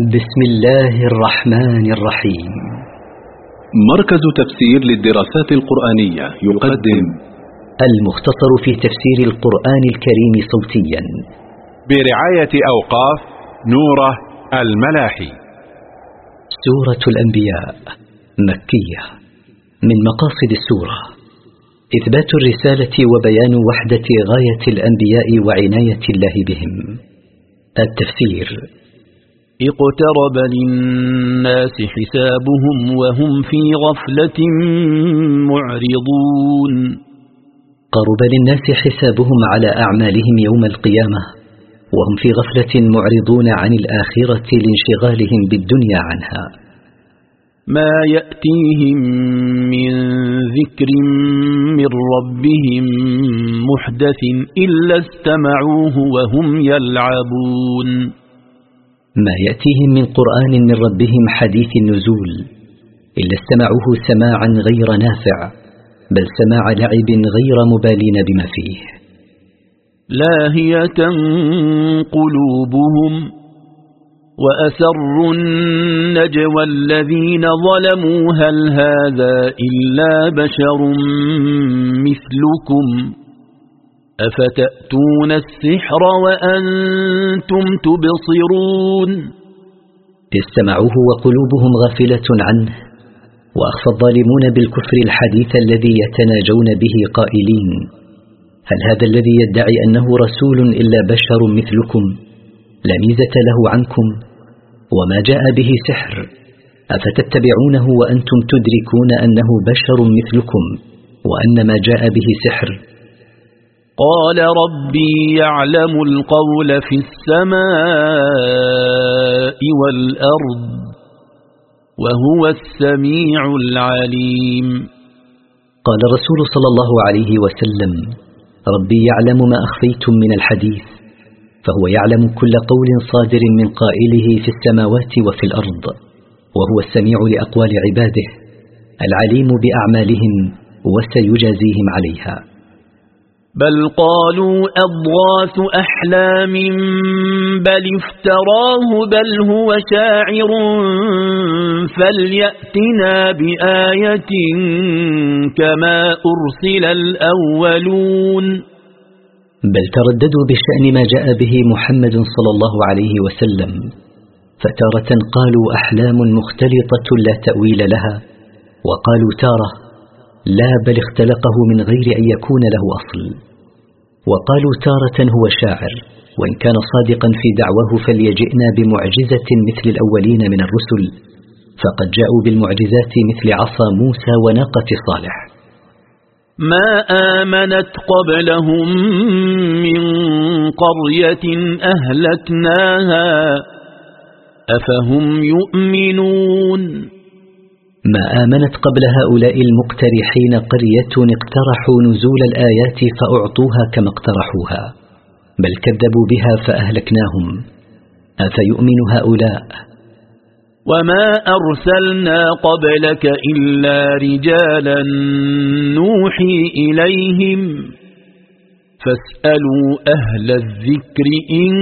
بسم الله الرحمن الرحيم. مركز تفسير للدراسات القرآنية يقدم المختصر في تفسير القرآن الكريم صوتيا. برعاية أوقاف نورة الملاحي. سورة الأنبياء مكية. من مقاصد السورة إثبات الرسالة وبيان وحدة غاية الأنبياء وعناية الله بهم. التفسير اقترب للناس حسابهم وهم في غفلة معرضون. قرب للناس حسابهم على أعمالهم يوم القيامة وهم في غفلة معرضون عن الآخرة لانشغالهم بالدنيا عنها. ما يأتيهم من ذكر من ربهم محدث إلا استمعوه وهم يلعبون. ما يأتيهم من قرآن من ربهم حديث النزول إلا استمعوه سماعا غير نافع بل سماع لعب غير مبالين بما فيه. لاهية قلوبهم وأسروا النجوى الذين ظلموا هل هذا إلا بشر مثلكم؟ أفتأتون السحر وأنتم تبصرون؟ استمعوه وقلوبهم غافلة عنه وأخفى الظالمون بالكفر الحديث الذي يتناجون به قائلين. هل هذا الذي يدعي أنه رسول إلا بشر مثلكم؟ لا ميزة له عنكم. وما جاء به سحر أفتتبعونه وأنتم تدركون أنه بشر مثلكم وأن ما جاء به سحر قال ربي يعلم القول في السماء والأرض وهو السميع العليم. قال رسول صلى الله عليه وسلم ربي يعلم ما أخفيتم من الحديث فهو يعلم كل قول صادر من قائله في السماوات وفي الأرض وهو السميع لأقوال عباده العليم بأعمالهم وسيجازيهم عليها. بل قالوا أضغاث أحلام بل افتراه بل هو شاعر فليأتنا بآية كما أرسل الأولون. بل ترددوا بشأن ما جاء به محمد صلى الله عليه وسلم فتارة قالوا أحلام مختلطة لا تأويل لها وقالوا تارة لا بل اختلقه من غير أن يكون له أصل. وقالوا تارة هو شاعر وإن كان صادقا في دعوه فليجئنا بمعجزة مثل الأولين من الرسل. فقد جاءوا بالمعجزات مثل عصا موسى وناقة صالح. ما آمنت قبلهم من قرية أهلكناها أفهم يؤمنون؟ ما آمنت قبل هؤلاء المقترحين قرية اقترحوا نزول الآيات فأعطوها كما اقترحوها بل كذبوا بها فأهلكناهم. أفيؤمن هؤلاء؟ وما أرسلنا قبلك إلا رجالا نوحي إليهم فاسألوا أهل الذكر إن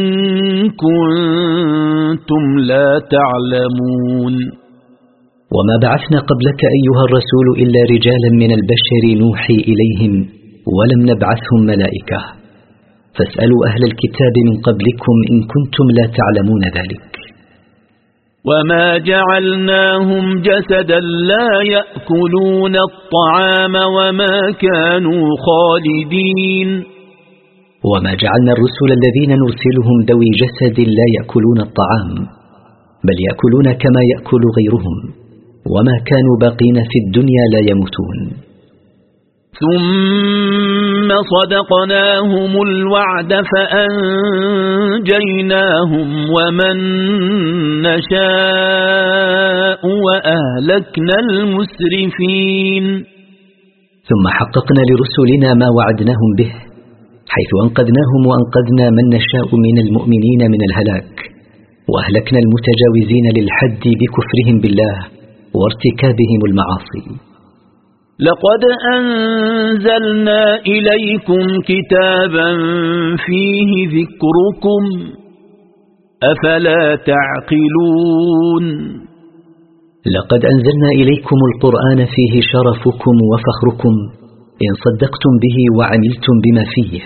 كنتم لا تعلمون. وما بعثنا قبلك أيها الرسول إلا رجالا من البشر نوحي إليهم ولم نبعثهم ملائكة. فاسألوا أهل الكتاب من قبلكم إن كنتم لا تعلمون ذلك. وما جعلناهم جسدا لا يأكلون الطعام وما كانوا خالدين. وما جعلنا الرسل الذين نرسلهم ذوي جسد لا يأكلون الطعام بل يأكلون كما يأكل غيرهم. وما كانوا باقين في الدنيا لا يموتون. ثم صدقناهم الوعد فأنجيناهم ومن نشاء وأهلكنا المسرفين. ثم حققنا لرسلنا ما وعدناهم به حيث أنقذناهم وأنقذنا من نشاء من المؤمنين من الهلاك وأهلكنا المتجاوزين للحد بكفرهم بالله. وارتكابهم المعاصي. لقد أنزلنا إليكم كتابا فيه ذكركم أفلا تعقلون؟ لقد أنزلنا إليكم القرآن فيه شرفكم وفخركم إن صدقتم به وعملتم بما فيه.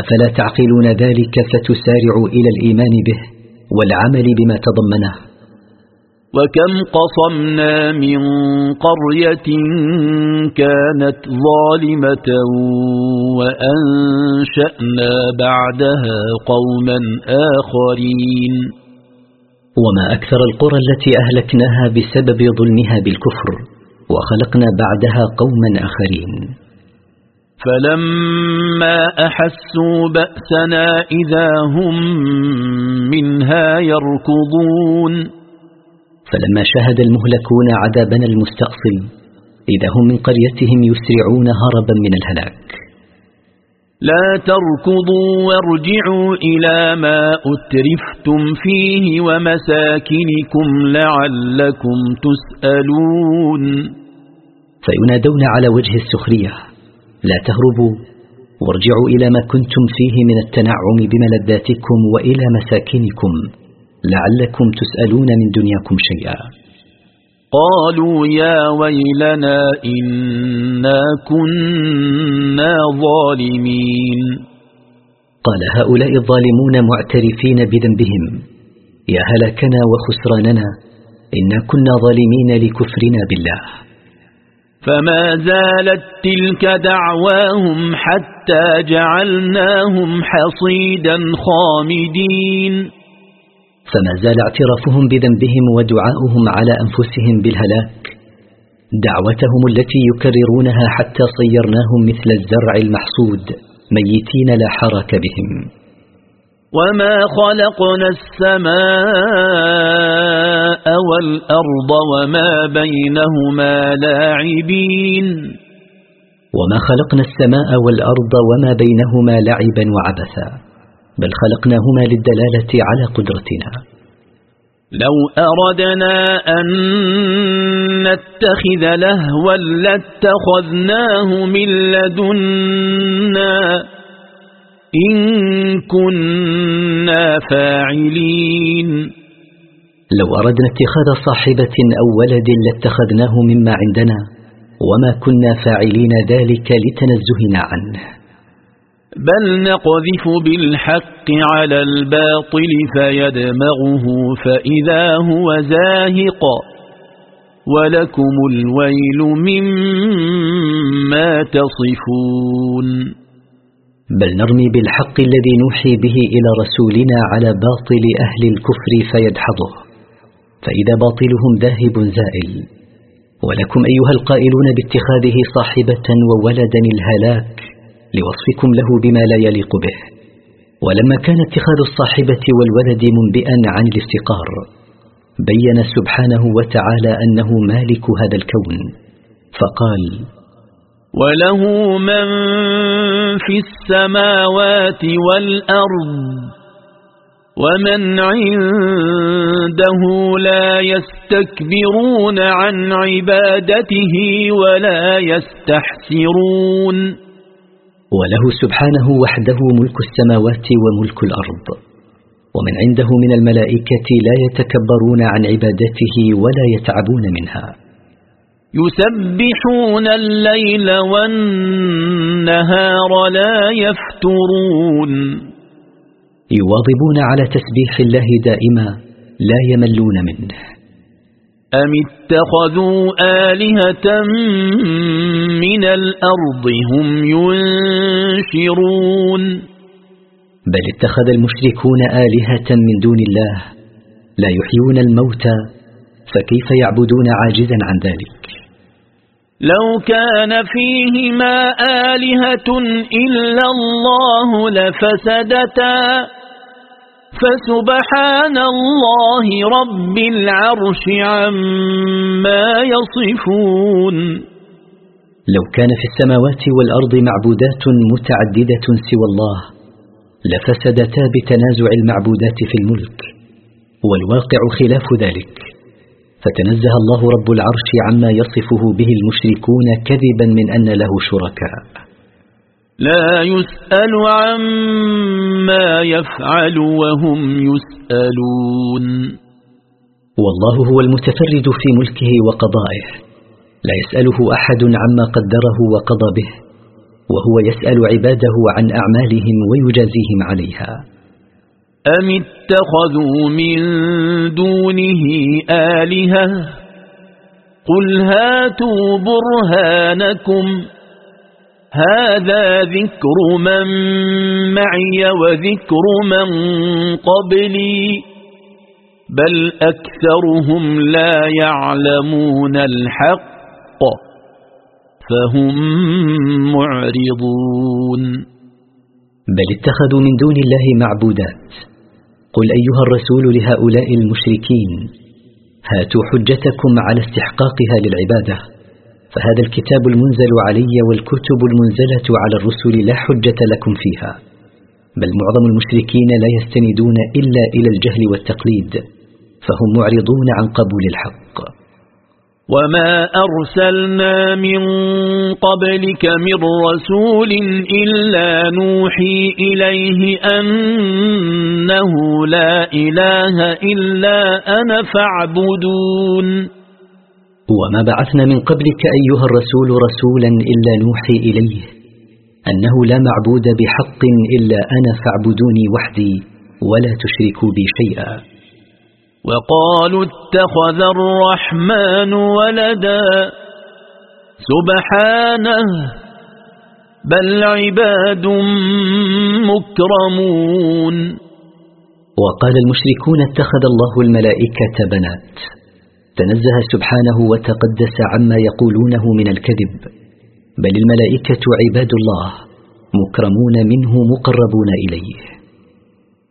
أفلا تعقلون ذلك فتسارعوا إلى الإيمان به والعمل بما تضمنه وكم قصمنا من قرية كانت ظالمة وأنشأنا بعدها قوما آخرين. وما أكثر القرى التي أهلكناها بسبب ظلمها بالكفر وخلقنا بعدها قوما آخرين. فلما أحسوا بأسنا إذا هم منها يركضون. فلما شاهد المهلكون عذابنا المستأصل إذا هم من قريتهم يسرعون هربا من الهلاك. لا تركضوا وارجعوا إلى ما أترفتم فيه ومساكنكم لعلكم تسألون. فينادون على وجه السخرية لا تهربوا وارجعوا إلى ما كنتم فيه من التنعم بملذاتكم وإلى مساكنكم. لعلكم تسألون من دنياكم شيئا. قالوا يا ويلنا إنا كنا ظالمين. قال هؤلاء الظالمون معترفين بذنبهم. يا هلاكنا وخسراننا إنا كنا ظالمين لكفرنا بالله. فما زالت تلك دعواهم حتى جعلناهم حصيدا خامدين. فما زال اعترافهم بذنبهم ودعاؤهم على أنفسهم بالهلاك. دعوتهم التي يكررونها حتى صيرناهم مثل الزرع المحصود ميتين لا حرك بهم. وما خلقنا السماء والأرض وما بينهما لاعبين. وما خلقنا السماء والأرض وما بينهما لعبا وعبثا. بل خلقناهما للدلالة على قدرتنا. لو أردنا أن نتخذ لهوا لاتخذناه من لدنا. إن كنا فاعلين. لو أردنا اتخاذ صاحبة أو ولد لاتخذناه مما عندنا وما كنا فاعلين ذلك لتنزهنا عنه. بل نقذف بالحق على الباطل فيدمغه فإذا هو زاهق. ولكم الويل مما تصفون. بل نرمي بالحق الذي نوحي به إلى رسولنا على باطل أهل الكفر فيدحضه. فإذا باطلهم ذاهب زائل. ولكم أيها القائلون باتخاذه صاحبة وولدا الهلاك. لوصفكم له بما لا يليق به. ولما كان اتخاذ الصاحبة والولد منبئا عن الافتقار بين سبحانه وتعالى أنه مالك هذا الكون. فقال وله من في السماوات والأرض ومن عنده لا يستكبرون عن عبادته ولا يستحسرون. وله سبحانه وحده ملك السماوات وملك الأرض. ومن عنده من الملائكة لا يتكبرون عن عبادته ولا يتعبون منها. يسبحون الليل والنهار لا يفترون. يواظبون على تسبيح الله دائما لا يملون منه. أم اتخذوا آلهة من الأرض هم ينشرون بل اتخذ المشركون آلهة من دون الله لا يحيون الموتى فكيف يعبدون عاجزا عن ذلك؟ لو كان فيهما آلهة إلا الله لفسدتا فسبحان الله رب العرش عما يصفون. لو كان في السماوات والأرض معبودات متعددة سوى الله لفسدتا بتنازع المعبودات في الملك والواقع خلاف ذلك. فتنزه الله رب العرش عما يصفه به المشركون كذبا من أن له شركاء. لا يسأل عما يفعل وهم يسألون. والله هو المتفرد في ملكه وقضائه. لا يسأله أحد عما قدره وقضى به وهو يسأل عباده عن أعمالهم ويجازيهم عليها. أم اتخذوا من دونه آلهة؟ قل هاتوا برهانكم. هذا ذكر من معي وذكر من قبلي بل أكثرهم لا يعلمون الحق فهم معرضون. بل اتخذوا من دون الله معبودات. قل أيها الرسول لهؤلاء المشركين هاتوا حجتكم على استحقاقها للعبادة. فهذا الكتاب المنزل علي والكتب المنزلة على الرسل لا حجة لكم فيها بل معظم المشركين لا يستندون إلا إلى الجهل والتقليد فهم معرضون عن قبول الحق. وما أرسلنا من قبلك من رسول إلا نوحي إليه أنه لا إله إلا أنا فاعبدون. وما بعثنا من قبلك أيها الرسول رسولا إلا نوحي إليه أنه لا معبود بحق إلا أنا فاعبدوني وحدي ولا تشركوا بي شيئا. وقالوا اتخذ الرحمن ولدا سبحانه بل عباد مكرمون. وقال المشركون اتخذ الله الملائكة بنات تنزه سبحانه وتقدس عما يقولونه من الكذب. بل الملائكة عباد الله مكرمون منه مقربون إليه.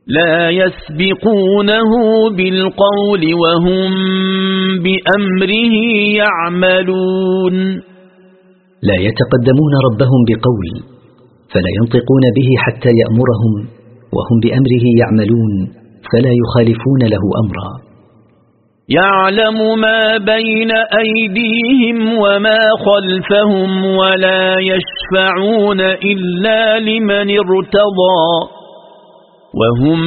لا يسبقونه بالقول وهم بأمره يعملون. لا يتقدمون ربهم بقول فلا ينطقون به حتى يأمرهم وهم بأمره يعملون فلا يخالفون له أمرا. يعلم ما بين أيديهم وما خلفهم ولا يشفعون إلا لمن ارتضى وهم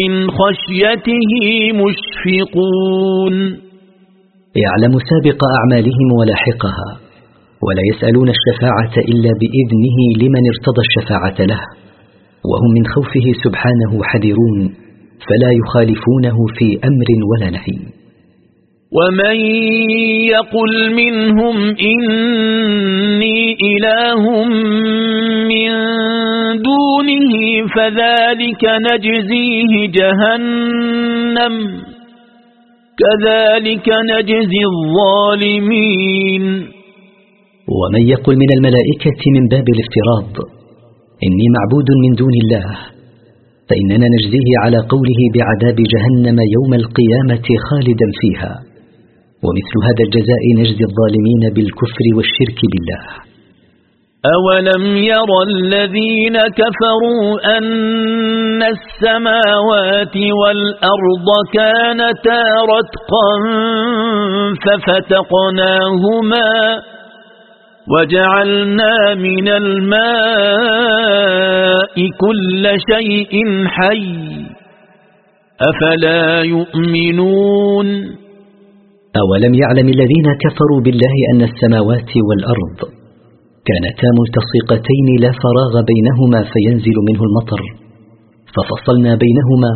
من خشيته مشفقون يعلم سابق أعمالهم ولاحقها ولا يسألون الشفاعة إلا بإذنه لمن ارتضى الشفاعة له وهم من خوفه سبحانه حذرون. فلا يخالفونه في أمر ولا نهي. ومن يقل منهم إني إله من دونه فذلك نجزيه جهنم كذلك نجزي الظالمين. ومن يقل من الملائكة من باب الافتراض إني معبود من دون الله فإننا نجزيه على قوله بعذاب جهنم يوم القيامة خالدا فيها. ومثل هذا الجزاء نجزي الظالمين بالكفر والشرك بالله. أولم ير الذين كفروا أن السماوات والأرض كانتا رتقا ففتقناهما وجعلنا من الماء كل شيء حي أفلا يؤمنون أولم يعلم الذين كفروا بالله أن السماوات والأرض كانتا ملتصقتين لا فراغ بينهما فينزل منه المطر ففصلنا بينهما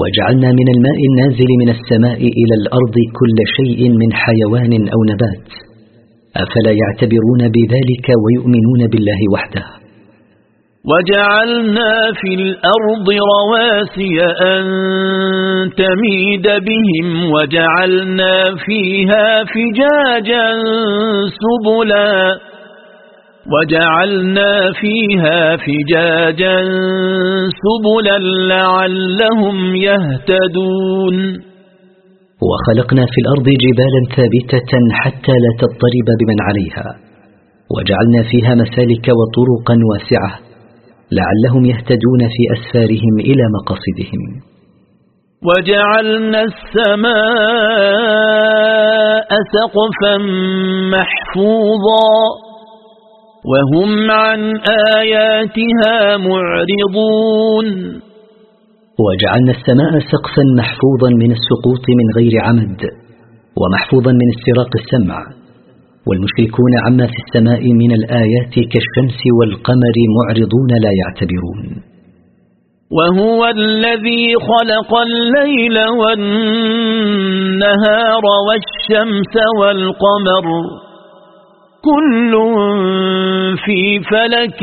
وجعلنا من الماء النازل من السماء إلى الأرض كل شيء من حيوان أو نبات. أفلا يعتبرون بذلك ويؤمنون بالله وحده؟ وجعلنا في الأرض رواسي أن تميد بهم وجعلنا فيها فجاجا سبلا. وجعلنا فيها فجاجا سبلا لعلهم يهتدون. وخلقنا في الأرض جبالا ثابتة حتى لا تضطرب بمن عليها. وجعلنا فيها مسالك وطرقا واسعة لعلهم يهتدون في أسفارهم إلى مقاصدهم. وجعلنا السماء سقفا محفوظا وهم عن آياتها معرضون. وجعلنا السماء سقفا محفوظا من السقوط من غير عمد ومحفوظا من استراق السمع. والمشركون عما في السماء من الآيات كالشمس والقمر معرضون لا يعتبرون. وهو الذي خلق الليل والنهار والشمس والقمر. كل في فلك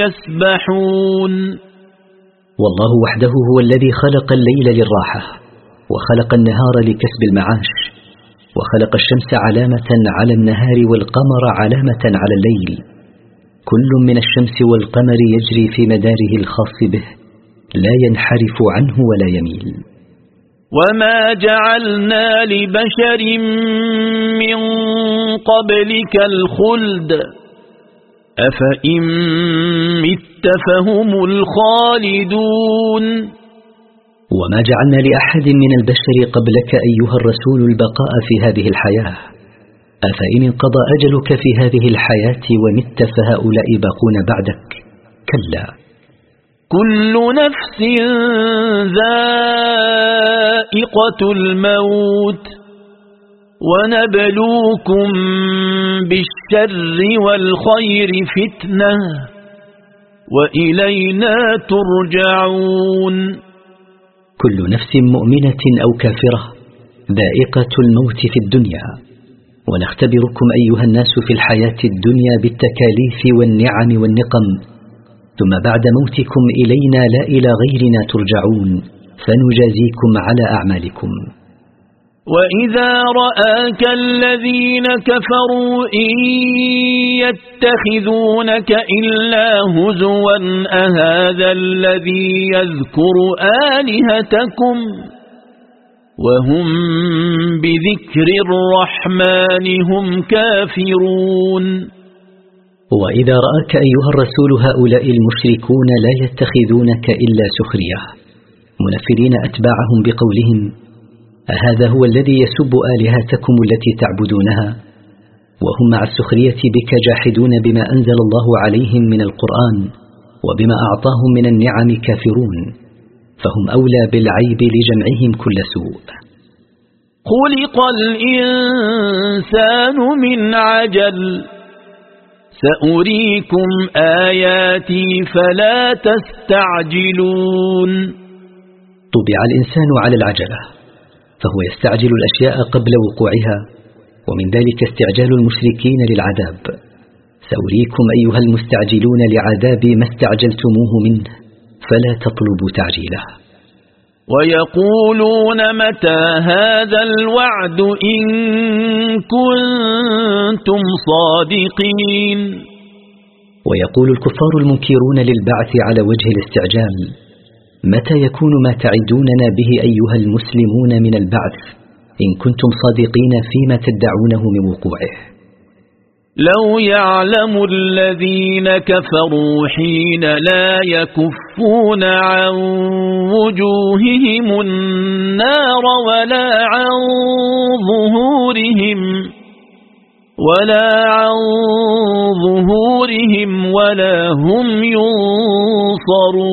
يسبحون. والله وحده هو الذي خلق الليل للراحة وخلق النهار لكسب المعاش وخلق الشمس علامة على النهار والقمر علامة على الليل. كل من الشمس والقمر يجري في مداره الخاص به لا ينحرف عنه ولا يميل. وما جعلنا لبشر من قبلك الخلد أفإن مت فهم الخالدون وما جعلنا لأحد من البشر قبلك أيها الرسول البقاء في هذه الحياة أفإن انقضى أجلك في هذه الحياة ومت فهؤلاء باقون بعدك كلا كل نفس ذائقة الموت ونبلوكم بالشر والخير فتنة وإلينا ترجعون. كل نفس مؤمنة أو كافرة ذائقة الموت في الدنيا ونختبركم أيها الناس في الحياة الدنيا بالتكاليف والنعم والنقم ثم بعد موتكم إلينا لا إلى غيرنا ترجعون فنجازيكم على أعمالكم. وإذا رآك الذين كفروا إن يتخذونك إلا هزوا أهذا الذي يذكر آلهتكم؟ وهم بذكر الرحمن هم كافرون. وإذا رآك أيها الرسول هؤلاء المشركون لا يتخذونك إلا سخرية منفرين أتباعهم بقولهم أهذا هو الذي يسب آلهتكم التي تعبدونها؟ وهم مع السخرية بك جاحدون بما أنزل الله عليهم من القرآن وبما أعطاهم من النعم كافرون فهم أولى بالعيب لجمعهم كل سوء. خلق الإنسان من عجل سأريكم آياتي فلا تستعجلون. طبع الإنسان على العجلة. فهو يستعجل الأشياء قبل وقوعها ومن ذلك استعجال المشركين للعذاب. سأريكم أيها المستعجلون لعذاب ما استعجلتموه منه فلا تطلبوا تعجيله. ويقولون متى هذا الوعد إن كنتم صادقين؟ ويقول الكفار المنكرون للبعث على وجه الاستعجال متى يكون ما تعدوننا به أيها المسلمون من البعث؟ إن كنتم صادقين فيما تدعونه من وقوعه. لو يعلم الذين كفروا حين لا يكفون عن وجوههم النار ولا عن ظهورهم ولا عن ظهورهم ولا هم ينصرون.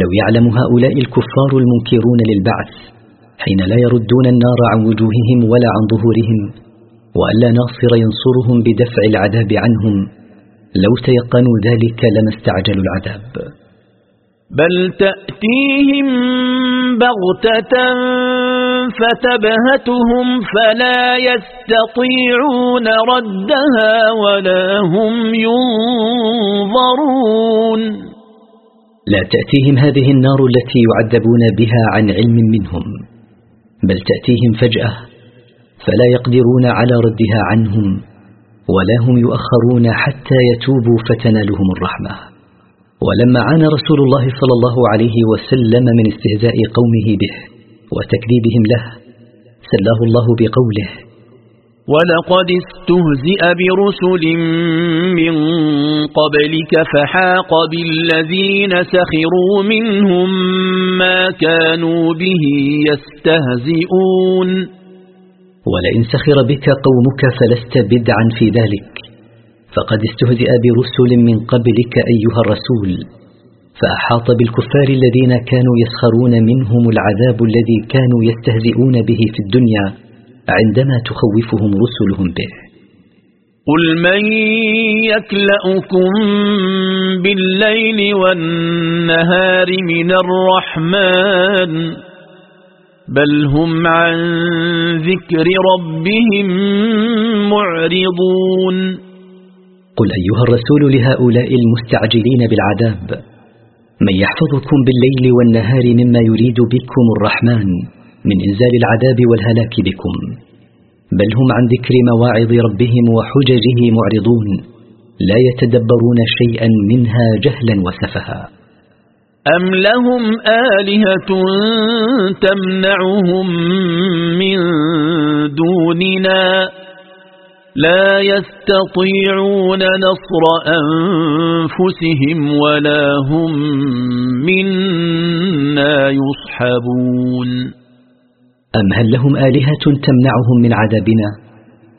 لو يعلم هؤلاء الكفار المنكرون للبعث حين لا يردون النار عن وجوههم ولا عن ظهورهم وألا ناصر ينصرهم بدفع العذاب عنهم لو تيقنوا ذلك لما استعجلوا العذاب. بل تأتيهم بغتة فتبهتهم فلا يستطيعون ردها ولا هم ينظرون. لا تأتيهم هذه النار التي يعذبون بها عن علم منهم بل تأتيهم فجأة فلا يقدرون على ردها عنهم ولا هم يؤخرون حتى يتوبوا فتنالهم الرحمة. ولما عانى رسول الله صلى الله عليه وسلم من استهزاء قومه به وتكذيبهم له سلاه الله بقوله ولقد استهزئ برسل من قبلك فحاق بالذين سخروا منهم ما كانوا به يستهزئون. ولئن سخر بك قومك فلست بدعا في ذلك. فقد استهزئ برسل من قبلك أيها الرسول فأحاط بالكفار الذين كانوا يسخرون منهم العذاب الذي كانوا يستهزئون به في الدنيا. عندما تخوفهم رسلهم به. قل من يكلأكم بالليل والنهار من الرحمن بل هم عن ذكر ربهم معرضون. قل أيها الرسول لهؤلاء المستعجلين بالعذاب من يحفظكم بالليل والنهار مما يريد بكم الرحمن؟ من إنزال العذاب والهلاك بكم. بل هم عن ذكر مواعظ ربهم وحججه معرضون لا يتدبرون شيئا منها جهلا وسفها. أم لهم آلهة تمنعهم من دوننا؟ لا يستطيعون نصر أنفسهم ولا هم منا يصحبون. أم هل لهم آلهة تمنعهم من عذابنا؟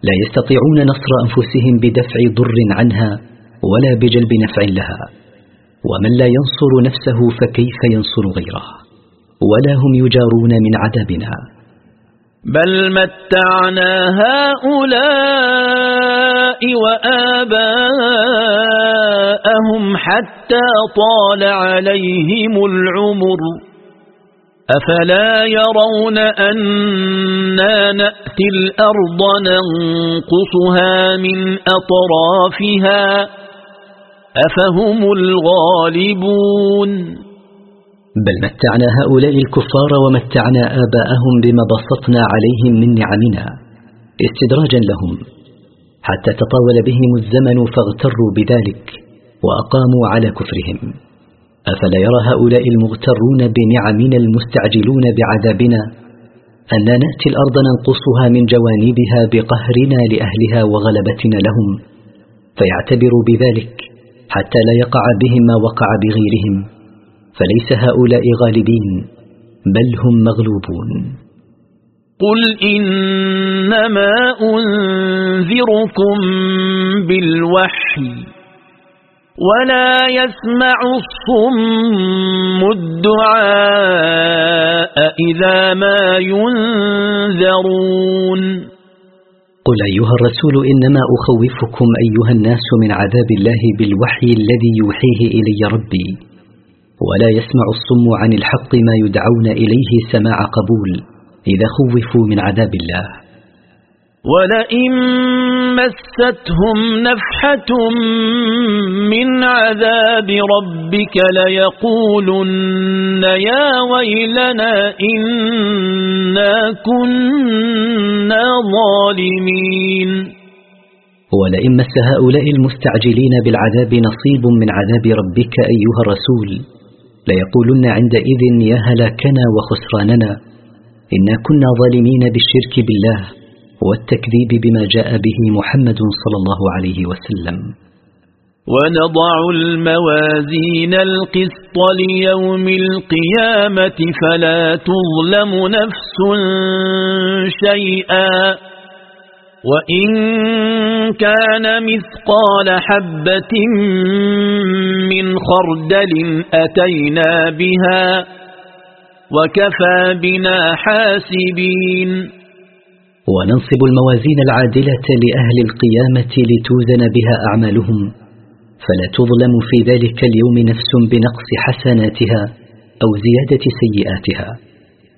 لا يستطيعون نصر أنفسهم بدفع ضر عنها ولا بجلب نفع لها. ومن لا ينصر نفسه فكيف ينصر غيره؟ ولا هم يجارون من عذابنا. بل متعنا هؤلاء وآباءهم حتى طال عليهم العمر. أفلا يرون أنا نأتي الأرض ننقصها من أطرافها أفهم الغالبون بل متعنا هؤلاء الكفار ومتعنا آباءهم بما بسطنا عليهم من نعمنا استدراجا لهم حتى تطاول بهم الزمن فاغتروا بذلك وأقاموا على كفرهم. أفلا يرى هؤلاء المغترون بنعمنا المستعجلون بعذابنا؟ أن نأتي الأرض ننقصها من جوانبها بقهرنا لأهلها وغلبتنا لهم فيعتبروا بذلك حتى لا يقع بهم ما وقع بغيرهم فليس هؤلاء غالبين بل هم مغلوبون. قل إنما أنذركم بالوحي. ولا يسمع الصم الدعاء إذا ما ينذرون. قل أيها الرسول إنما أخوفكم أيها الناس من عذاب الله بالوحي الذي يوحيه إلي ربي. ولا يسمع الصم عن الحق ما يدعون إليه سماع قبول إذا خوفوا من عذاب الله. ولئن مستهم نفحة من عذاب ربك ليقولن يا ويلنا إنا كنا ظالمين. ولئن مس هؤلاء المستعجلين بالعذاب نصيب من عذاب ربك أيها الرسول ليقولن عندئذ يا هلاكنا وخسراننا إنا كنا ظالمين بالشرك بالله. والتكذيب بما جاء به محمد صلى الله عليه وسلم. ونضع الموازين القسط ليوم القيامة فلا تظلم نفس شيئا. وإن كان مثقال حبة من خردل أتينا بها وكفى بنا حاسبين. وننصب الموازين العادلة لأهل القيامة لتوزن بها أعمالهم. فلا تظلم في ذلك اليوم نفس بنقص حسناتها أو زيادة سيئاتها.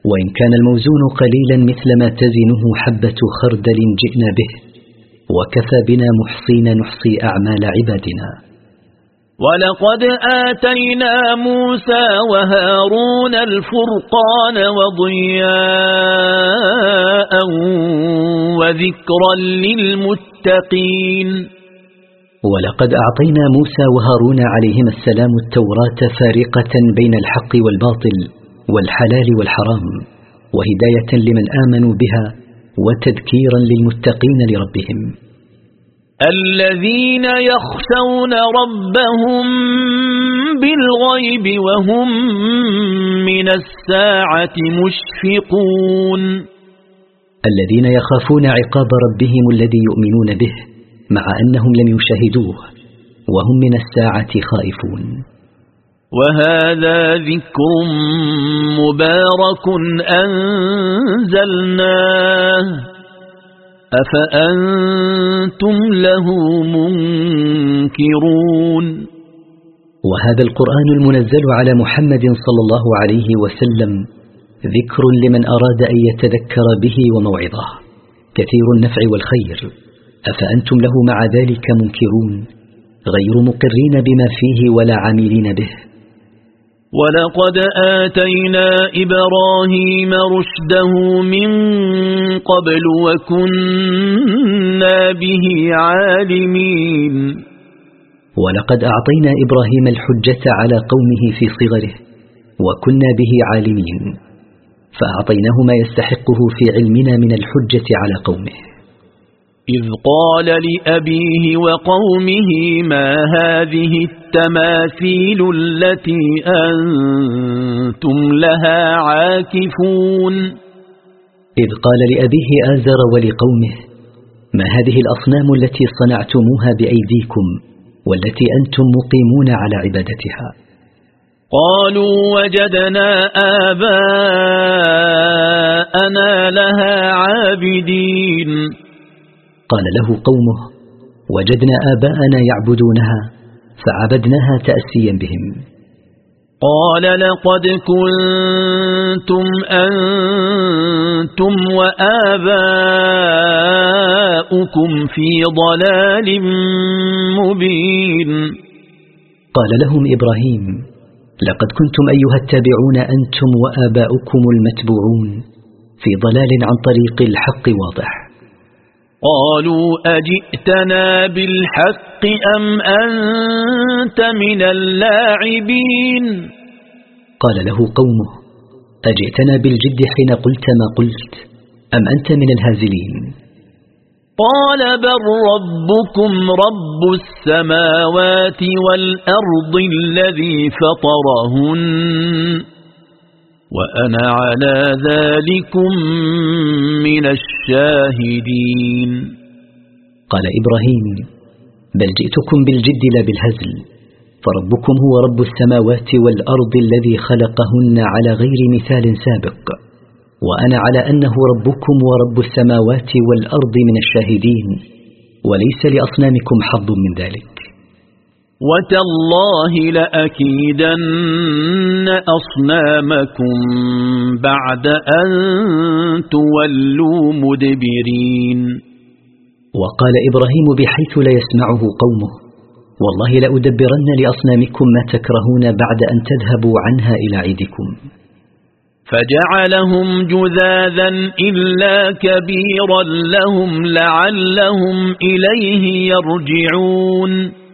وإن كان الموزون قليلا مثل ما تزنه حبة خردل جئنا به وكفى بنا محصين نحصي أعمال عبادنا. ولقد آتينا موسى وهارون الفرقان وضياء وذكرا للمتقين ولقد أعطينا موسى وهارون عليهما السلام التوراة فارقة بين الحق والباطل والحلال والحرام وهداية لمن آمنوا بها وتذكيرا للمتقين لربهم الذين يخشون ربهم بالغيب وهم من الساعة مشفقون. الذين يخافون عقاب ربهم الذي يؤمنون به مع أنهم لم يشاهدوه وهم من الساعة خائفون. وهذا ذكر مبارك أنزلناه. أفأنتم له منكرون؟ وهذا القرآن المنزل على محمد صلى الله عليه وسلم ذكر لمن أراد أن يتذكر به وموعظة. كثير النفع والخير. أفأنتم له مع ذلك منكرون؟ غير مقرين بما فيه ولا عاملين به. ولقد آتينا إبراهيم رشده من قبل وكنا به عالمين. ولقد أعطينا إبراهيم الحجة على قومه في صغره وكنا به عالمين فأعطيناه ما يستحقه في علمنا من الحجة على قومه. إذ قال لأبيه وقومه ما هذه التماثيل التي أنتم لها عاكفون؟ إذ قال لأبيه آزر ولقومه ما هذه الأصنام التي صنعتموها بأيديكم والتي أنتم مقيمون على عبادتها؟ قالوا وجدنا آباءنا لها عابدين. قال له قومه وجدنا آباءنا يعبدونها فعبدناها تأسيا بهم. قال لقد كنتم أنتم وآباؤكم في ضلال مبين. قال لهم إبراهيم لقد كنتم أيها التابعون أنتم وآباؤكم المتبوعون في ضلال عن طريق الحق واضح. قالوا أجئتنا بالحق أم أنت من اللاعبين؟ قال له قومه أجئتنا بالجد حين قلت ما قلت أم أنت من الهازلين؟ قال بل ربكم رب السماوات والأرض الذي فطرهن. وأنا على ذلكم من الشاهدين. قال إبراهيم بل جئتكم بالجد لا بالهزل فربكم هو رب السماوات والأرض الذي خلقهن على غير مثال سابق وأنا على أنه ربكم ورب السماوات والأرض من الشاهدين وليس لأصنامكم حظ من ذلك. وتالله لأكيدن أصنامكم بعد أن تولوا مدبرين وقال إبراهيم بحيث لا يسمعه قومه والله لأدبرن لأصنامكم ما تكرهون بعد أن تذهبوا عنها إلى عيدكم. فجعلهم جذاذا إلا كبيرا لهم لعلهم إليه يرجعون.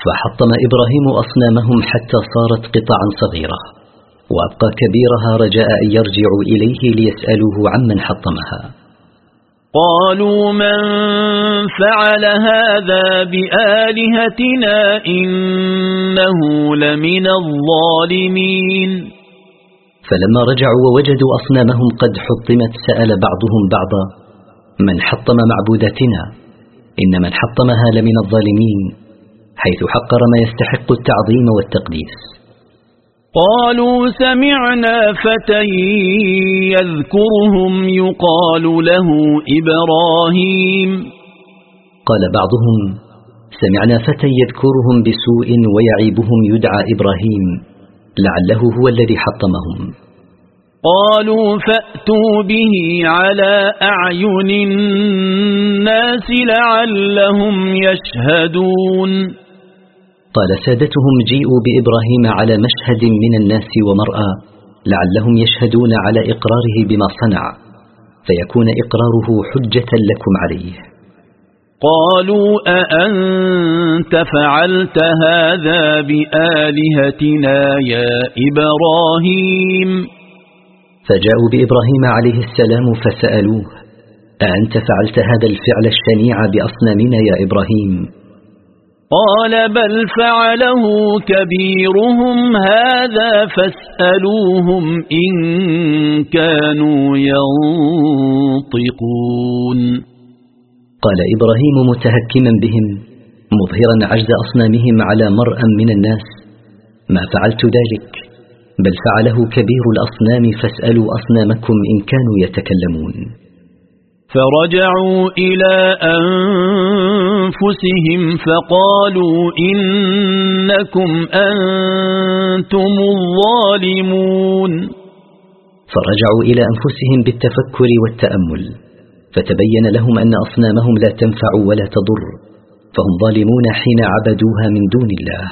فحطم إبراهيم أصنامهم حتى صارت قطعا صغيرة وأبقى كبيرها رجاء أن يرجعوا إليه ليسألوه عمن حطمها. قالوا من فعل هذا بآلهتنا إنه لمن الظالمين. فلما رجعوا ووجدوا أصنامهم قد حطمت سأل بعضهم بعضا من حطم معبوداتنا إن من حطمها لمن الظالمين. حيث حقر ما يستحق التعظيم والتقديس. قالوا سمعنا فتى يذكرهم يقال له إبراهيم. قال بعضهم سمعنا فتى يذكرهم بسوء ويعيبهم يدعى إبراهيم لعله هو الذي حطمهم. قالوا فأتوا به على أعين الناس لعلهم يشهدون. قال سادتهم جيءوا بإبراهيم على مشهد من الناس ومرأى لعلهم يشهدون على إقراره بما صنع فيكون إقراره حجة لكم عليه. قالوا أأنت فعلت هذا بآلهتنا يا إبراهيم؟ فجاءوا بإبراهيم عليه السلام فسألوه أأنت فعلت هذا الفعل الشنيع بأصنامنا يا إبراهيم؟ قال بل فعله كبيرهم هذا فاسألوهم إن كانوا ينطقون. قال إبراهيم متهكما بهم مظهرا عجز أصنامهم على مرأى من الناس ما فعلت ذلك بل فعله كبير الأصنام فاسألوا أصنامكم إن كانوا يتكلمون. فرجعوا إلى أنفسهم فقالوا إنكم أنتم الظالمون. فرجعوا إلى أنفسهم بالتفكر والتأمل فتبين لهم أن أصنامهم لا تنفع ولا تضر فهم ظالمون حين عبدوها من دون الله.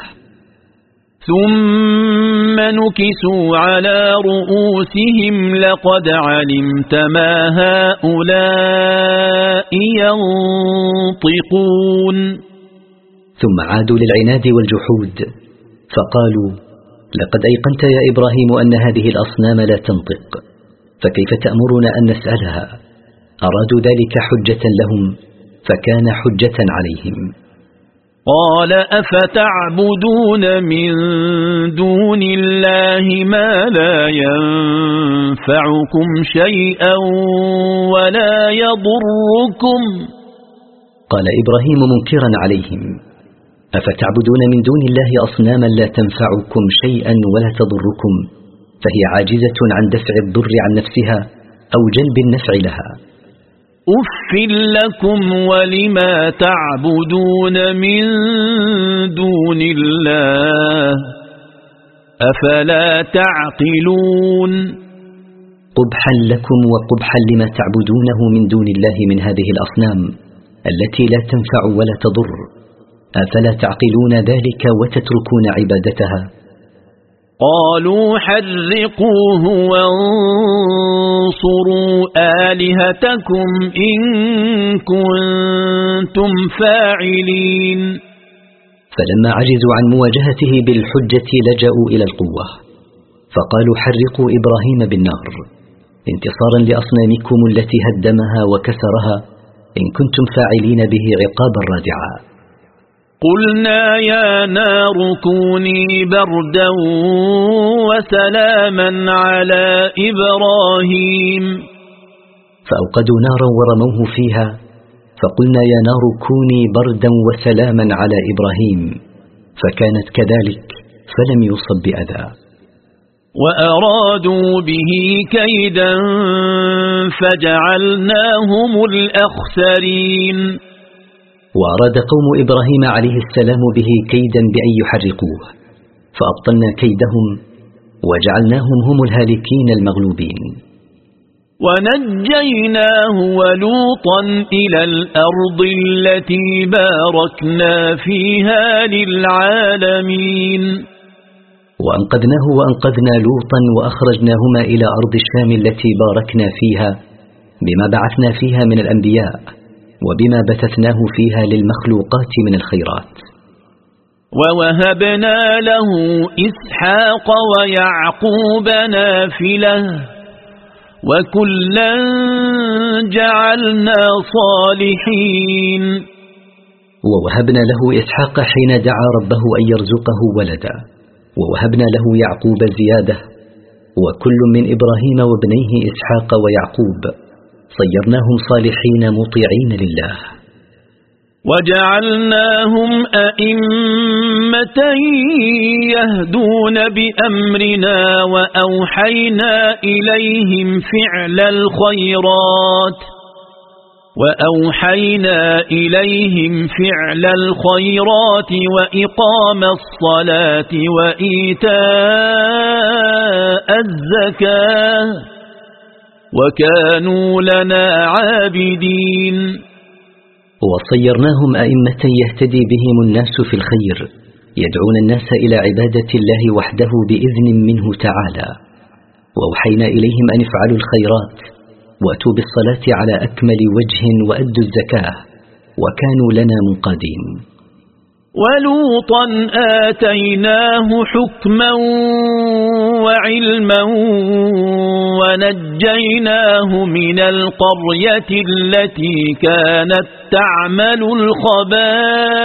ثم نكسوا على رؤوسهم لقد علمت ما هؤلاء ينطقون ثم عادوا للعناد والجحود فقالوا لقد أيقنت يا إبراهيم أن هذه الأصنام لا تنطق فكيف تأمرنا أن نسألها؟ أرادوا ذلك حجة لهم فكان حجة عليهم. قال أفتعبدون من دون الله ما لا ينفعكم شيئا ولا يضركم. قال إبراهيم منكرا عليهم أفتعبدون من دون الله أصناما لا تنفعكم شيئا ولا تضركم فهي عاجزة عن دفع الضر عن نفسها أو جلب النفع لها. أف لكم ولما تعبدون من دون الله أفلا تعقلون قبحا لكم وقبحا لما تعبدونه من دون الله من هذه الأصنام التي لا تنفع ولا تضر أفلا تعقلون ذلك وتتركون عبادتها قالوا حرقوه وانصروا آلهتكم إن كنتم فاعلين. فلما عجزوا عن مواجهته بالحجة لجأوا إلى القوة فقالوا حرقوا إبراهيم بالنار انتصارا لأصنامكم التي هدمها وكسرها إن كنتم فاعلين به عقابا رادعا قلنا يا نار كوني بردا وسلاما على إبراهيم. فأوقدوا نارا ورموه فيها فقلنا يا نار كوني بردا وسلاما على إبراهيم. فكانت كذلك فلم يصب بأذى. وأرادوا به كيدا فجعلناهم الأخسرين. وأراد قوم إبراهيم عليه السلام به كيدا بأن يحرقوه فأبطلنا كيدهم وجعلناهم هم الهالكين المغلوبين. ونجيناه ولوطا إلى الأرض التي باركنا فيها للعالمين. وأنقذناه وأنقذنا لوطا وأخرجناهما إلى أرض الشام التي باركنا فيها بما بعثنا فيها من الأنبياء. وبما بثثناه فيها للمخلوقات من الخيرات. ووهبنا له إسحاق ويعقوب نافلة وكلا جعلنا صالحين. ووهبنا له إسحاق حين دعا ربه أن يرزقه ولدا. ووهبنا له يعقوب زيادة. وكل من إبراهيم وابنيه إسحاق ويعقوب. صيرناهم صالحين مطيعين لله. وجعلناهم أئمة يهدون بأمرنا وأوحينا إليهم فعل الخيرات وأوحينا إليهم فعل الخيرات وإقام الصلاة وإيتاء الزكاة. وكانوا لنا عابدين. وصيرناهم أئمة يهتدي بهم الناس في الخير يدعون الناس إلى عبادة الله وحده بإذن منه تعالى. وأوحينا إليهم أن يفعلوا الخيرات وأتوا بالصلاة على أكمل وجه وأدوا الزكاة وكانوا لنا منقادين. ولوطا آتيناه حكما وعلما ونجيناه من القرية التي كانت تعمل الخبائث.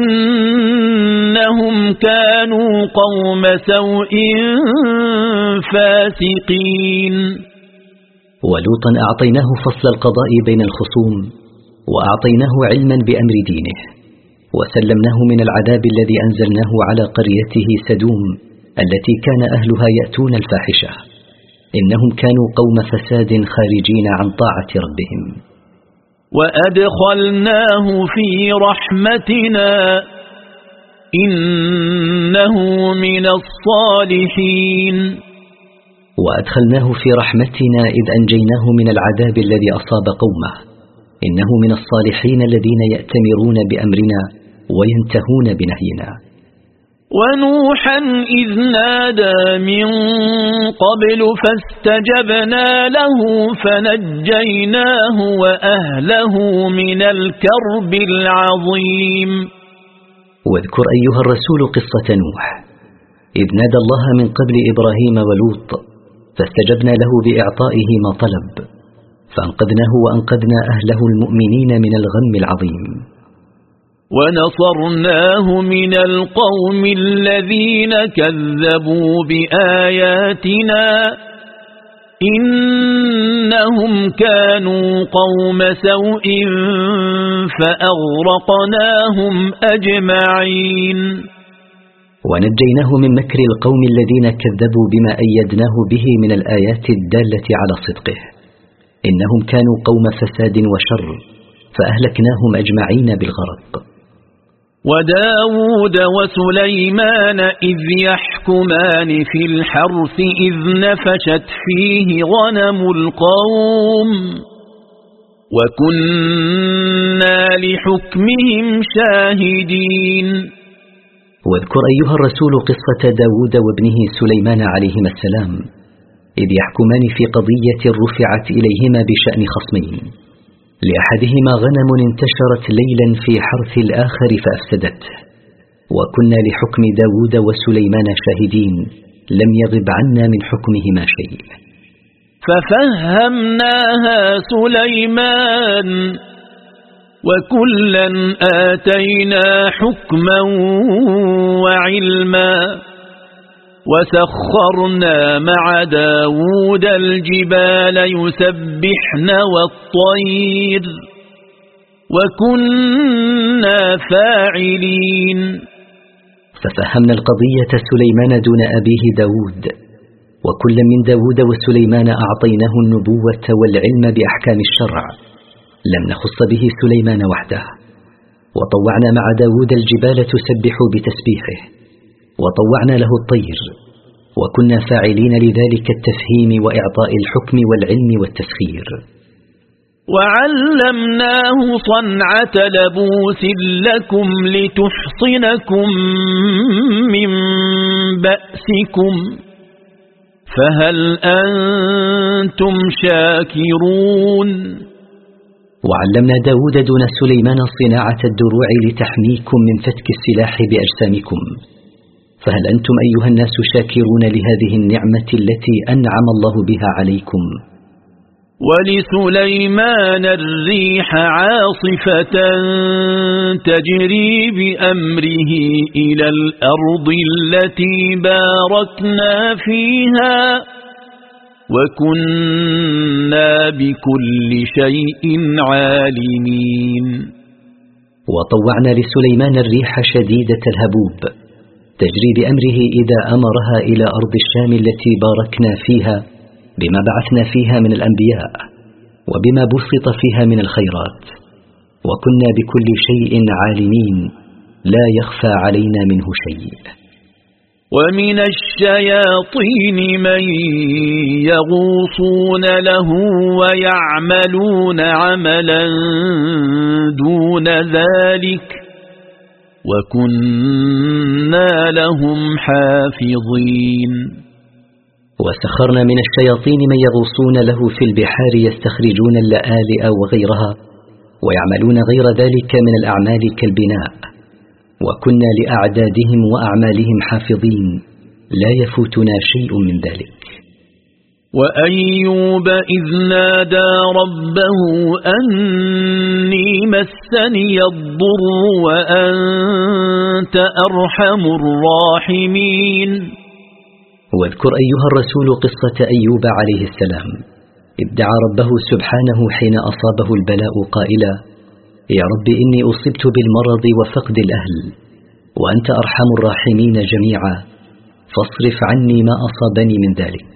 إنهم كانوا قوم سوء فاسقين. ولوطا أعطيناه فصل القضاء بين الخصوم وأعطيناه علما بأمر دينه. وسلمناه من العذاب الذي أنزلناه على قريته سدوم التي كان أهلها يأتون الفاحشة. إنهم كانوا قوم فساد خارجين عن طاعة ربهم. وأدخلناه في رحمتنا إنه من الصالحين. وأدخلناه في رحمتنا إذ أنجيناه من العذاب الذي أصاب قومه. إنه من الصالحين الذين يأتمرون بأمرنا وينتهون بنهينا. ونوحا إذ نادى من قبل فاستجبنا له فنجيناه وأهله من الكرب العظيم. واذكر أيها الرسول قصة نوح. إذ نادى الله من قبل إبراهيم ولوط فاستجبنا له بإعطائه ما طلب فأنقذناه وأنقذنا أهله المؤمنين من الغم العظيم. ونصرناه من القوم الذين كذبوا بآياتنا إنهم كانوا قوم سوء فأغرقناهم أجمعين. ونجيناه من مكر القوم الذين كذبوا بما أيدناه به من الآيات الدالة على صدقه. إنهم كانوا قوم فساد وشر فأهلكناهم أجمعين بالغرق. وداود وسليمان إذ يحكمان في الحرث إذ نفشت فيه غنم القوم وكنا لحكمهم شاهدين. واذكر أيها الرسول قصة داود وابنه سليمان عليهما السلام إذ يحكمان في قضية رفعت إليهما بشأن خصمين لأحدهما غنم انتشرت ليلا في حرث الآخر فأفسدته وكنا لحكم داود وسليمان شاهدين لم يغب عنا من حكمهما شيء. ففهمناها سليمان وكلا آتينا حكما وعلما. وسخرنا مع داود الجبال يسبحن والطير وكنا فاعلين. ففهمنا القضية سليمان دون أبيه داود وكل من داود وسليمان أعطيناه النبوة والعلم بأحكام الشرع. لم نخص به سليمان وحده وطوعنا مع داود الجبال تسبح بتسبيحه. وطوعنا له الطير وكنا فاعلين لذلك التفهيم وإعطاء الحكم والعلم والتسخير وعلمناه صنعة لبوس لكم لتحصنكم من بأسكم. فهل أنتم شاكرون؟ وعلمنا داود دون سليمان صناعة الدروع لتحميكم من فتك السلاح بأجسامكم. فهل أنتم أيها الناس شاكرون لهذه النعمة التي أنعم الله بها عليكم؟ ولسليمان الريح عاصفة تجري بأمره إلى الأرض التي باركنا فيها وكنا بكل شيء عالمين. وطوعنا لسليمان الريح شديدة الهبوب. تجري بأمره إذا أمرها إلى أرض الشام التي باركنا فيها بما بعثنا فيها من الأنبياء وبما بسط فيها من الخيرات. وكنا بكل شيء عالمين لا يخفى علينا منه شيء. ومن الشياطين من يغوصون له ويعملون عملا دون ذلك. وكنا لهم حافظين. وسخرنا من الشياطين من يغوصون له في البحار يستخرجون اللآلئ وغيرها ويعملون غير ذلك من الأعمال كالبناء. وكنا لأعدادهم وأعمالهم حافظين لا يفوتنا شيء من ذلك. وأيوب إذ نادى ربه أني مسني الضر وأنت أرحم الراحمين. واذكر أيها الرسول قصة أيوب عليه السلام. ادعى ربه سبحانه حين أصابه البلاء قائلا يا رب إني أصبت بالمرض وفقد الأهل وأنت أرحم الراحمين جميعا فاصرف عني ما أصابني من ذلك.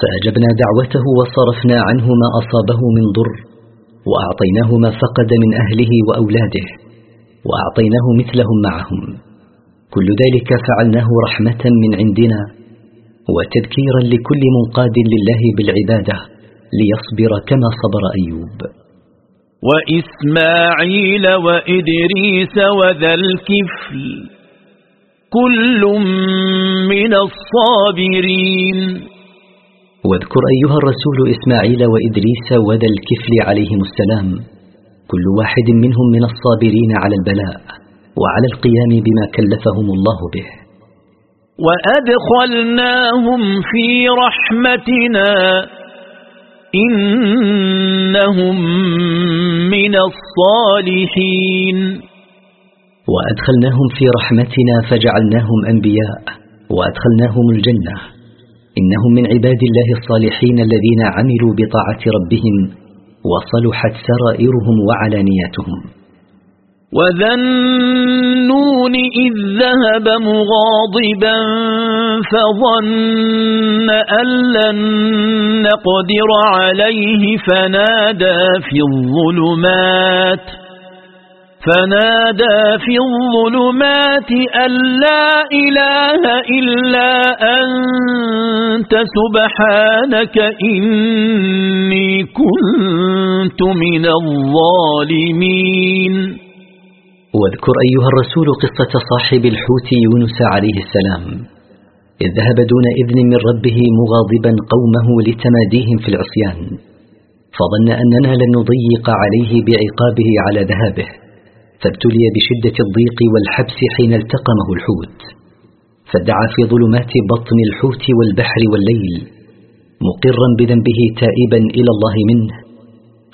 فأجبنا دعوته وصرفنا عنه ما أصابه من ضر وأعطيناه ما فقد من أهله وأولاده وأعطيناه مثلهم معهم. كل ذلك فعلناه رحمة من عندنا وتذكيرا لكل منقاد لله بالعبادة ليصبر كما صبر أيوب. وإسماعيل وإدريس وذا الكفل كل من الصابرين. واذكر أيها الرسول إسماعيل وإدريس وذا الكفل عليهم السلام. كل واحد منهم من الصابرين على البلاء وعلى القيام بما كلفهم الله به. وأدخلناهم في رحمتنا إنهم من الصالحين. وأدخلناهم في رحمتنا فجعلناهم أنبياء وأدخلناهم الجنة. إنهم من عباد الله الصالحين الذين عملوا بطاعة ربهم وصلحت سرائرهم وعلانياتهم وذا النون إذ ذهب مغاضبا فظن أن لن نقدر عليه فنادى في الظلمات فنادى في الظلمات أن لا إله إلا أنت سبحانك إني كنت من الظالمين. واذكر أيها الرسول قصة صاحب الحوت يونس عليه السلام إذ ذهب دون إذن من ربه مغاضبا قومه لتماديهم في العصيان فظن أننا لن نضيق عليه بعقابه على ذهابه. فابتلي بشدة الضيق والحبس حين التقمه الحوت فدعا في ظلمات بطن الحوت والبحر والليل مقرا بذنبه تائبا إلى الله منه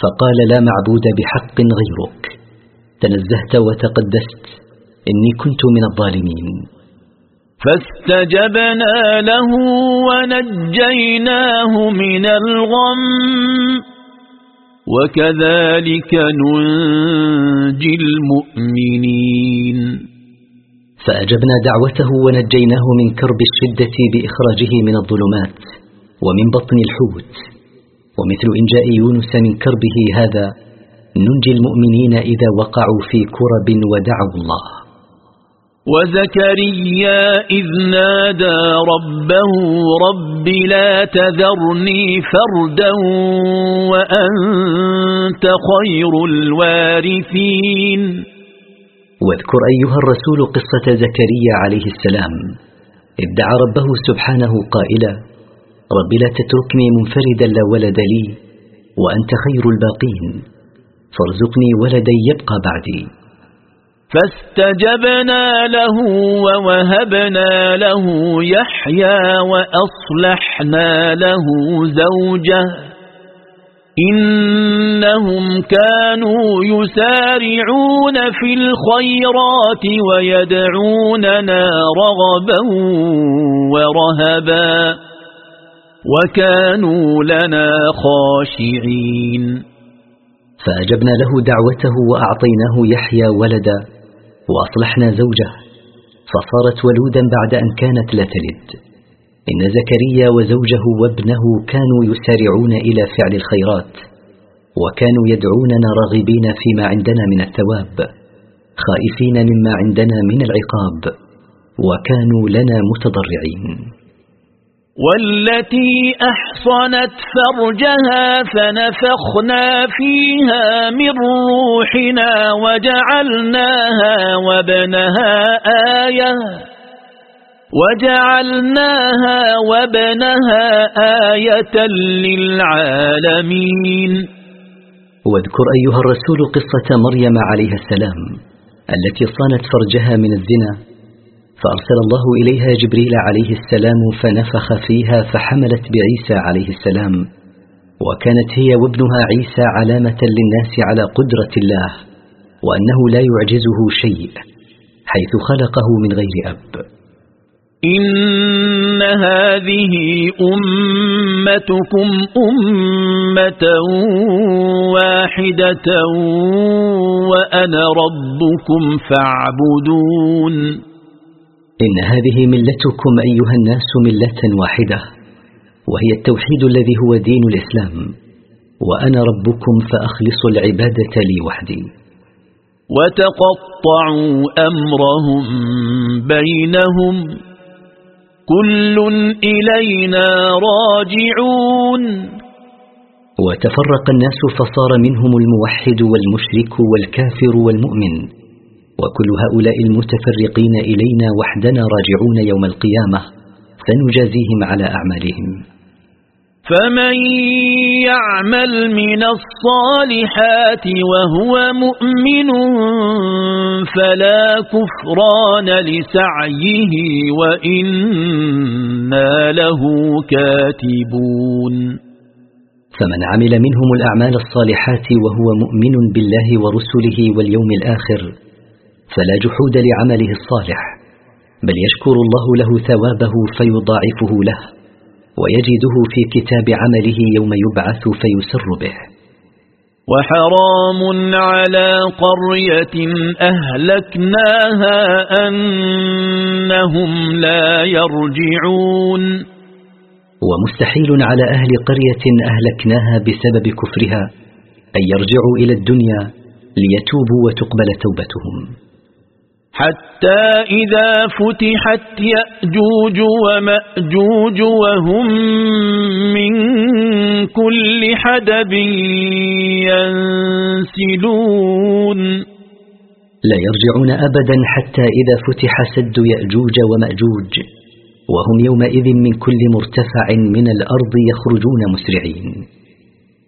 فقال لا معبود بحق غيرك تنزهت وتقدست إني كنت من الظالمين. فاستجبنا له ونجيناه من الغم. وكذلك ننجي المؤمنين. فأجبنا دعوته ونجيناه من كرب الشدة بإخراجه من الظلمات ومن بطن الحوت. ومثل إنجاء يونس من كربه هذا ننجي المؤمنين إذا وقعوا في كرب ودعوا الله. وزكريا إذ نادى ربه رب لا تذرني فردا وأنت خير الوارثين. واذكر أيها الرسول قصة زكريا عليه السلام. ادعى ربه سبحانه قائلا رب لا تتركني منفردا لا ولد لي وأنت خير الباقين. فارزقني ولدا يبقى بعدي. فاستجبنا له ووهبنا له يحيى وأصلحنا له زوجه. إنهم كانوا يسارعون في الخيرات ويدعوننا رغبا ورهبا. وكانوا لنا خاشعين. فأجبنا له دعوته وأعطيناه يحيى ولدا. وأصلحنا زوجه. فصارت ولودا بعد أن كانت لا تلد. إن زكريا وزوجه وابنه كانوا يسارعون إلى فعل الخيرات وكانوا يدعوننا راغبين فيما عندنا من الثواب خائفين مما عندنا من العقاب وكانوا لنا متضرعين. والتي أحصنت فرجها فنفخنا فيها من روحنا وجعلناها وابنها آية وجعلناها وابنها آية للعالمين. واذكر أيها الرسول قصة مريم عليها السلام التي صانت فرجها من الزنا فأرسل الله إليها جبريل عليه السلام فنفخ فيها فحملت بعيسى عليه السلام وكانت هي وابنها عيسى علامة للناس على قدرة الله وأنه لا يعجزه شيء حيث خلقه من غير أب. إن هذه أمتكم أمة واحدة وأنا ربكم فاعبدون. إن هذه ملتكم أيها الناس ملة واحدة وهي التوحيد الذي هو دين الإسلام وأنا ربكم فأخلصوا العبادة لي وحدي. وتقطعوا أمرهم بينهم كل إلينا راجعون. وتفرق الناس فصار منهم الموحد والمشرك والكافر والمؤمن. وكل هؤلاء المتفرقين إلينا وحدنا راجعون يوم القيامة فنجازيهم على أعمالهم. فمن يعمل من الصالحات وهو مؤمن فلا كفران لسعيه وإنا له كاتبون. فمن عمل منهم الأعمال الصالحات وهو مؤمن بالله ورسله واليوم الآخر فلا جحود لعمله الصالح بل يشكر الله له ثوابه فيضاعفه له ويجده في كتاب عمله يوم يبعث فيسر به. وحرام على قرية أهلكناها أنهم لا يرجعون. ومستحيل على أهل قرية أهلكناها بسبب كفرها أن يرجعوا إلى الدنيا ليتوبوا وتقبل توبتهم. حتى إذا فتحت يأجوج ومأجوج وهم من كل حدب ينسلون. لا يرجعون أبدا حتى إذا فتح سد يأجوج ومأجوج وهم يومئذ من كل مرتفع من الأرض يخرجون مسرعين.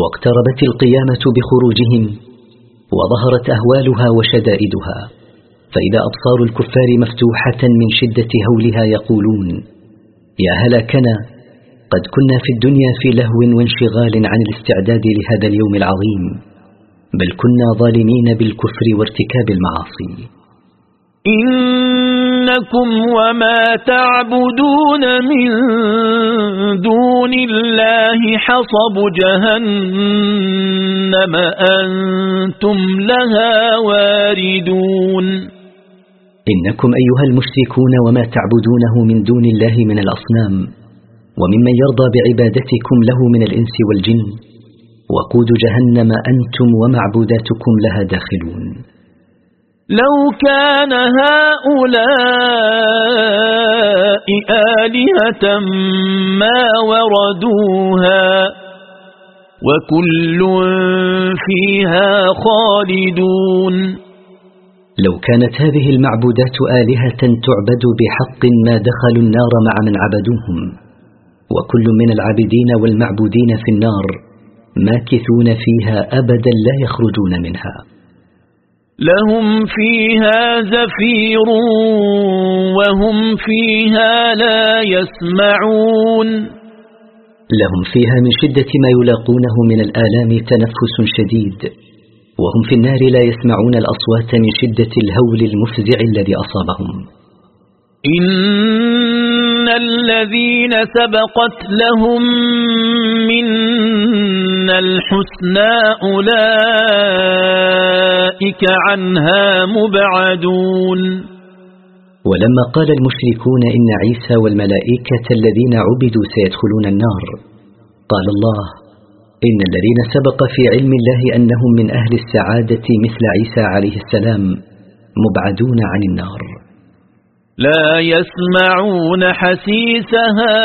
واقتربت القيامة بخروجهم وظهرت أهوالها وشدائدها فإذا أبصار الكفار مفتوحة من شدة هولها يقولون يا هلاكنا قد كنا في الدنيا في لهو وانشغال عن الاستعداد لهذا اليوم العظيم بل كنا ظالمين بالكفر وارتكاب المعاصي. إنكم وما تعبدون من دون الله حصب جهنم أنتم لها واردون. إنكم أيها المشركون وما تعبدونه من دون الله من الأصنام وممن يرضى بعبادتكم له من الإنس والجن وقود جهنم أنتم ومعبوداتكم لها داخلون. لو كان هؤلاء آلهة ما وردوها وكل فيها خالدون. لو كانت هذه المعبودات آلهة تعبد بحق ما دخلوا النار مع من عبدوهم وكل من العابدين والمعبودين في النار ماكثون فيها أبدا لا يخرجون منها. لهم فيها زفير وهم فيها لا يسمعون. لهم فيها من شدة ما يلاقونه من الآلام تنفس شديد وهم في النار لا يسمعون الأصوات من شدة الهول المفزع الذي أصابهم. إن الذين سبقت لهم منا الحسنى أولئك عنها مبعدون ولما قال المشركون إن عيسى والملائكة الذين عبدوا سيدخلون النار قال الله إن الذين سبق في علم الله أنهم من أهل السعادة مثل عيسى عليه السلام مبعدون عن النار. لا يسمعون حسيسها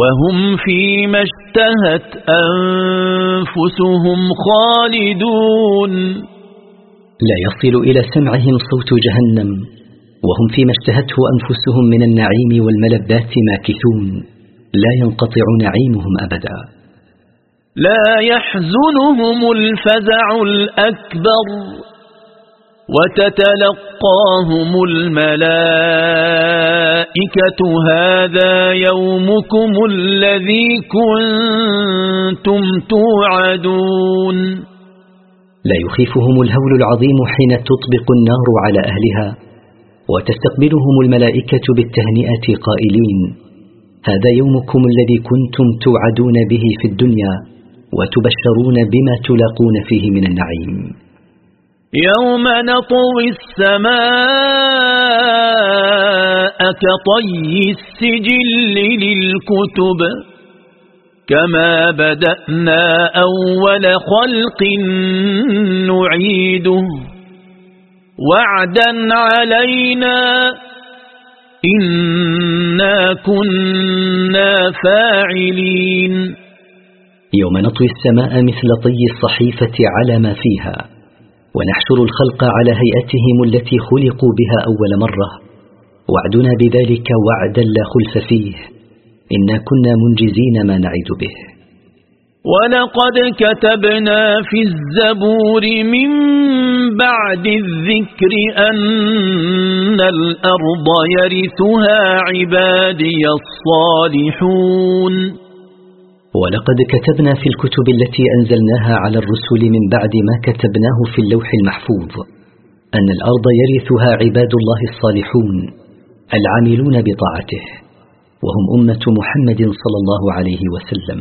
وهم فيما اشتهت أنفسهم خالدون. لا يصل إلى سمعهم صوت جهنم وهم فيما اشتهته أنفسهم من النعيم والملذات ماكثون. لا ينقطع نعيمهم أبدا. لا يحزنهم الفزع الأكبر. وتتلقاهم الملائكة هذا يومكم الذي كنتم توعدون. لا يخيفهم الهول العظيم حين تطبق النار على أهلها وتستقبلهم الملائكة بالتهنئة قائلين هذا يومكم الذي كنتم توعدون به في الدنيا وتبشرون بما تلاقون فيه من النعيم. يوم نطوي السماء كطي السجل للكتب كما بدأنا أول خلق نعيده وعدا علينا إنا كنا فاعلين يوم نطوي السماء مثل طي الصحيفة على ما فيها ونحشر الخلق على هيئتهم التي خلقوا بها أول مرة. وعدنا بذلك وعدا لا خلف فيه. إنا كنا منجزين ما نعد به. ولقد كتبنا في الزبور من بعد الذكر أن الأرض يرثها عبادي الصالحون. ولقد كتبنا في الكتب التي أنزلناها على الرسل من بعد ما كتبناه في اللوح المحفوظ أن الأرض يرثها عباد الله الصالحون العاملون بطاعته وهم أمة محمد صلى الله عليه وسلم.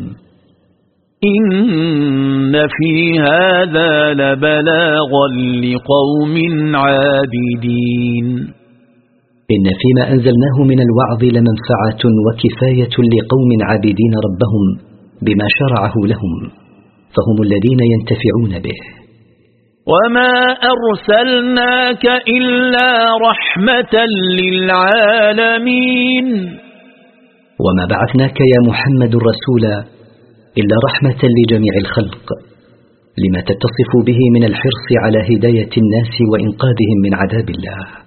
إن في هذا لبلاغا لقوم عابدين. إن فيما أنزلناه من الوعظ لمنفعة وكفاية لقوم عابدين ربهم بما شرعه لهم فهم الذين ينتفعون به. وما أرسلناك إلا رحمة للعالمين. وما بعثناك يا محمد رسولا إلا رحمة لجميع الخلق. لما تتصف به من الحرص على هداية الناس وإنقاذهم من عذاب الله.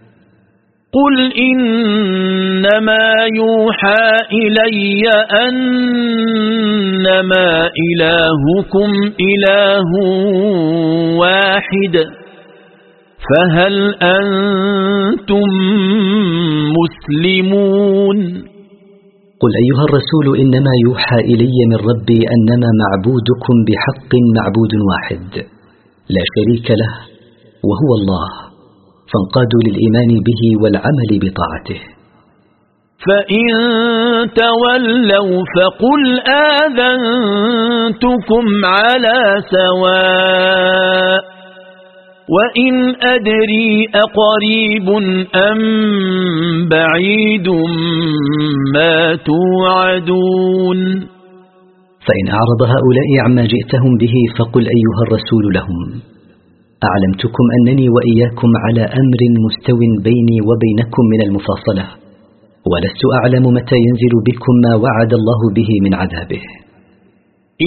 قل إنما يوحى إلي أنما إلهكم إله واحد فهل أنتم مسلمون قل أيها الرسول إنما يوحى إلي من ربي أنما معبودكم بحق معبود واحد لا شريك له وهو الله. فانقادوا للإيمان به والعمل بطاعته. فإن تولوا فقل آذنتكم على سواء وإن أدري أقريب أم بعيد ما توعدون فإن أعرض هؤلاء عما جئتهم به فقل أيها الرسول لهم أعلمتكم أنني وإياكم على أمر مستو بيني وبينكم من المفاصلة ولست أعلم متى ينزل بكم ما وعد الله به من عذابه.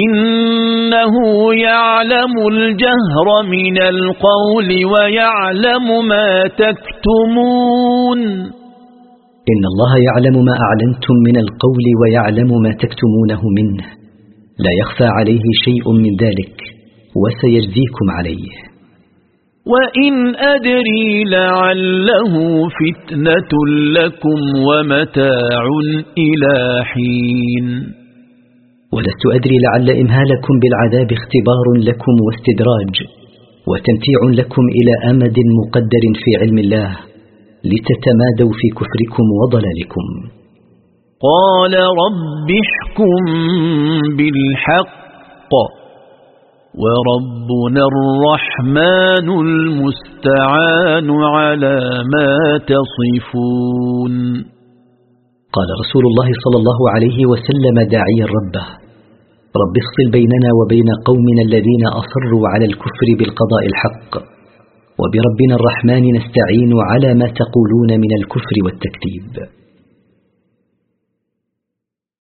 إنه يعلم الجهر من القول ويعلم ما تكتمون. إن الله يعلم ما أعلنتم من القول ويعلم ما تكتمونه منه لا يخفى عليه شيء من ذلك وسيجزيكم عليه. وإن أدري لعله فتنة لكم ومتاع إلى حين ولست أدري لعل إمهالكم بالعذاب اختبار لكم واستدراج وتمتيع لكم إلى أمد مقدر في علم الله لتتمادوا في كفركم وضلالكم. قال رب احكم بالحق وربنا الرحمن المستعان على ما تصفون. قال رسول الله صلى الله عليه وسلم داعيا ربه رب افصل بيننا وبين قومنا الذين أصروا على الكفر بالقضاء الحق. وبربنا الرحمن نستعين على ما تقولون من الكفر والتكذيب.